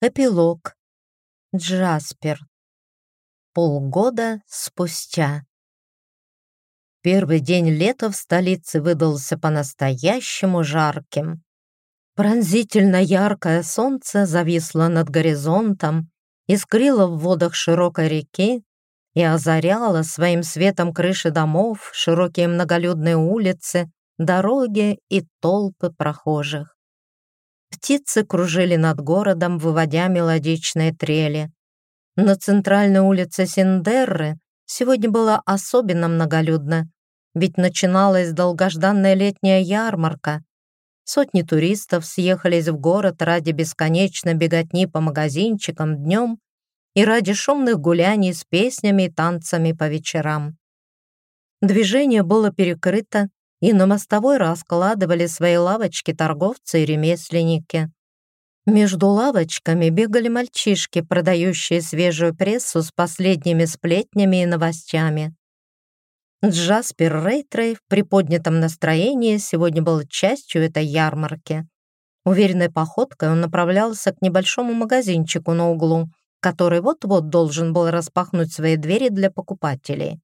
Эпилог. Джаспер. Полгода спустя. Первый день лета в столице выдался по-настоящему жарким. Пронзительно яркое солнце зависло над горизонтом, искрило в водах широкой реки и озаряло своим светом крыши домов, широкие многолюдные улицы, дороги и толпы прохожих. Птицы кружили над городом, выводя мелодичные трели. На центральной улице Синдерры сегодня было особенно многолюдно, ведь начиналась долгожданная летняя ярмарка. Сотни туристов съехались в город ради бесконечной беготни по магазинчикам днем и ради шумных гуляний с песнями и танцами по вечерам. Движение было перекрыто, и на мостовой раскладывали свои лавочки торговцы и ремесленники. Между лавочками бегали мальчишки, продающие свежую прессу с последними сплетнями и новостями. Джаспер Рейтрей в приподнятом настроении сегодня был частью этой ярмарки. Уверенной походкой он направлялся к небольшому магазинчику на углу, который вот-вот должен был распахнуть свои двери для покупателей.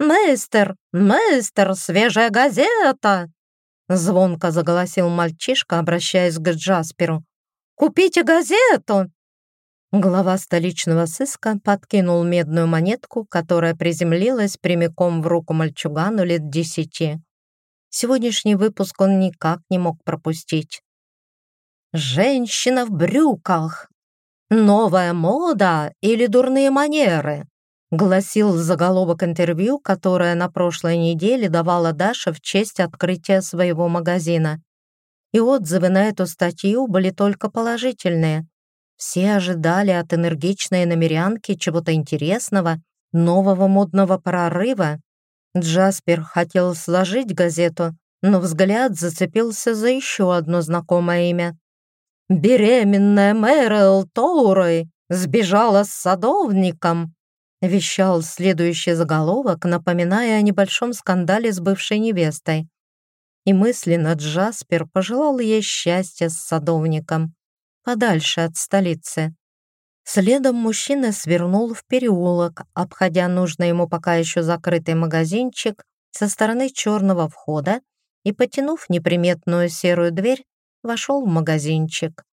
«Мейстер! Мейстер! Свежая газета!» Звонко заголосил мальчишка, обращаясь к Джасперу. «Купите газету!» Глава столичного сыска подкинул медную монетку, которая приземлилась прямиком в руку мальчугану лет десяти. Сегодняшний выпуск он никак не мог пропустить. «Женщина в брюках! Новая мода или дурные манеры?» Гласил заголовок интервью, которое на прошлой неделе давала Даша в честь открытия своего магазина. И отзывы на эту статью были только положительные. Все ожидали от энергичной намерянки чего-то интересного, нового модного прорыва. Джаспер хотел сложить газету, но взгляд зацепился за еще одно знакомое имя. «Беременная Мэрил Тоурой сбежала с садовником», вещал следующий заголовок, напоминая о небольшом скандале с бывшей невестой. И мысленно Джаспер пожелал ей счастья с садовником, подальше от столицы. Следом мужчина свернул в переулок, обходя нужный ему пока еще закрытый магазинчик со стороны черного входа и, потянув неприметную серую дверь, вошел в магазинчик.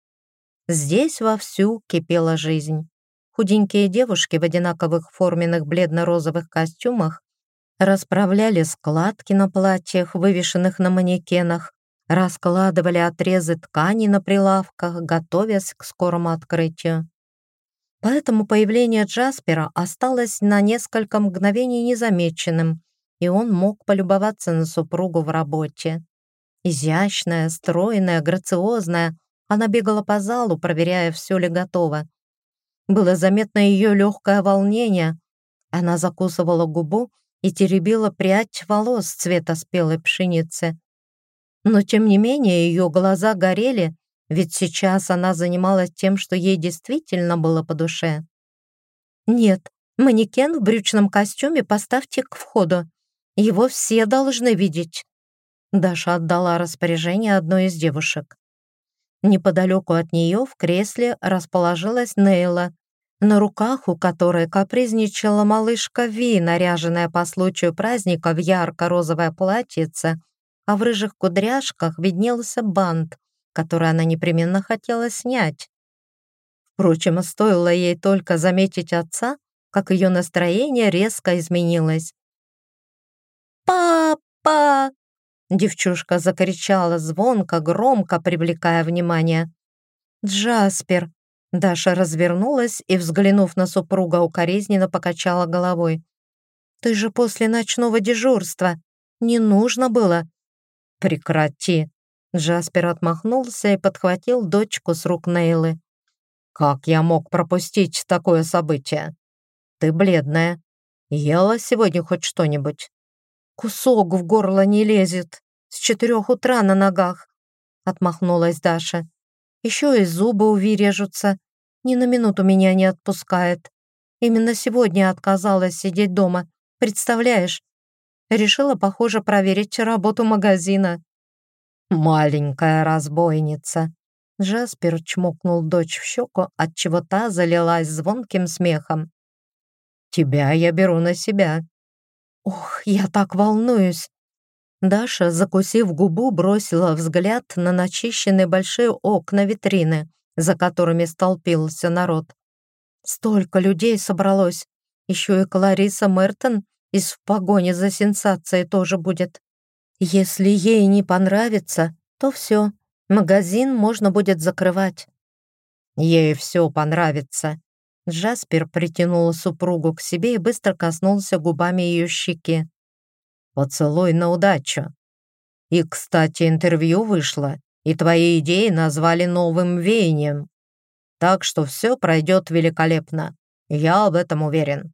Здесь вовсю кипела жизнь. Худенькие девушки в одинаковых форменных бледно-розовых костюмах расправляли складки на платьях, вывешенных на манекенах, раскладывали отрезы ткани на прилавках, готовясь к скорому открытию. Поэтому появление Джаспера осталось на несколько мгновений незамеченным, и он мог полюбоваться на супругу в работе. Изящная, стройная, грациозная, она бегала по залу, проверяя, все ли готово. Было заметно ее легкое волнение. Она закусывала губу и теребила прядь волос цвета спелой пшеницы. Но тем не менее ее глаза горели, ведь сейчас она занималась тем, что ей действительно было по душе. «Нет, манекен в брючном костюме поставьте к входу. Его все должны видеть». Даша отдала распоряжение одной из девушек. Неподалеку от нее в кресле расположилась Нейла, на руках у которой капризничала малышка Ви, наряженная по случаю праздника в ярко-розовое платьице, а в рыжих кудряшках виднелся бант, который она непременно хотела снять. Впрочем, стоило ей только заметить отца, как ее настроение резко изменилось. «Папа!» Девчушка закричала звонко, громко, привлекая внимание. «Джаспер!» Даша развернулась и, взглянув на супруга, укоризненно покачала головой. «Ты же после ночного дежурства. Не нужно было». «Прекрати!» Джаспер отмахнулся и подхватил дочку с рук Нейлы. «Как я мог пропустить такое событие? Ты бледная. Ела сегодня хоть что-нибудь?» «Кусок в горло не лезет. С четырех утра на ногах», — отмахнулась Даша. «Еще и зубы увирежутся. Ни на минуту меня не отпускает. Именно сегодня отказалась сидеть дома. Представляешь? Решила, похоже, проверить работу магазина. «Маленькая разбойница», Джаспер чмокнул дочь в щеку, отчего та залилась звонким смехом. «Тебя я беру на себя». «Ох, я так волнуюсь!» Даша, закусив губу, бросила взгляд на начищенные большие окна витрины, за которыми столпился народ. Столько людей собралось. Еще и Клариса Мертон из «В погоне за сенсацией» тоже будет. Если ей не понравится, то все, магазин можно будет закрывать. Ей все понравится. Джаспер притянул супругу к себе и быстро коснулся губами ее щеки. Поцелуй на удачу. И, кстати, интервью вышло, и твои идеи назвали новым веянием. Так что все пройдет великолепно. Я об этом уверен.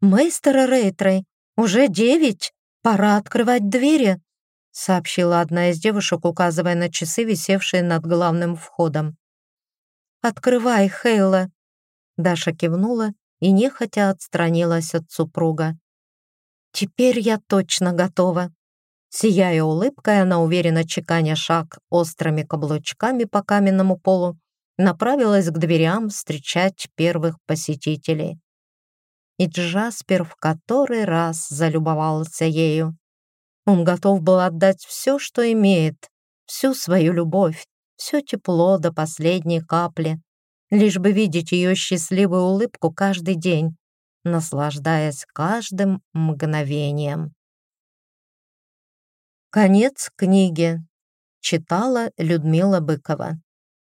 «Мейстер Рейтрей, уже девять. Пора открывать двери», сообщила одна из девушек, указывая на часы, висевшие над главным входом. «Открывай, Хейла!» Даша кивнула и нехотя отстранилась от супруга. «Теперь я точно готова». Сияя улыбкой, она уверенно чеканя шаг острыми каблучками по каменному полу, направилась к дверям встречать первых посетителей. И Джаспер в который раз залюбовался ею. Он готов был отдать все, что имеет, всю свою любовь, все тепло до последней капли, лишь бы видеть ее счастливую улыбку каждый день, наслаждаясь каждым мгновением. Конец книги. Читала Людмила Быкова.